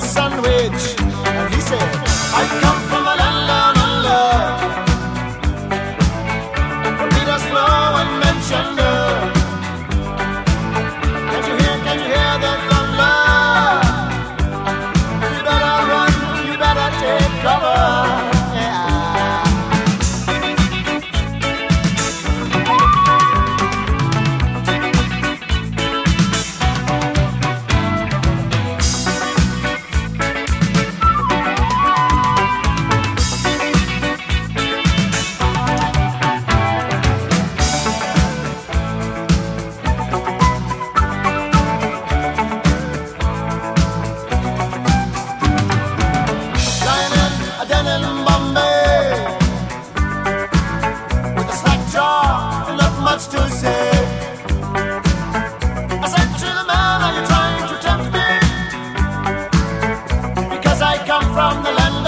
sandwich. And he said, I come from a land down under. Manchester. From the land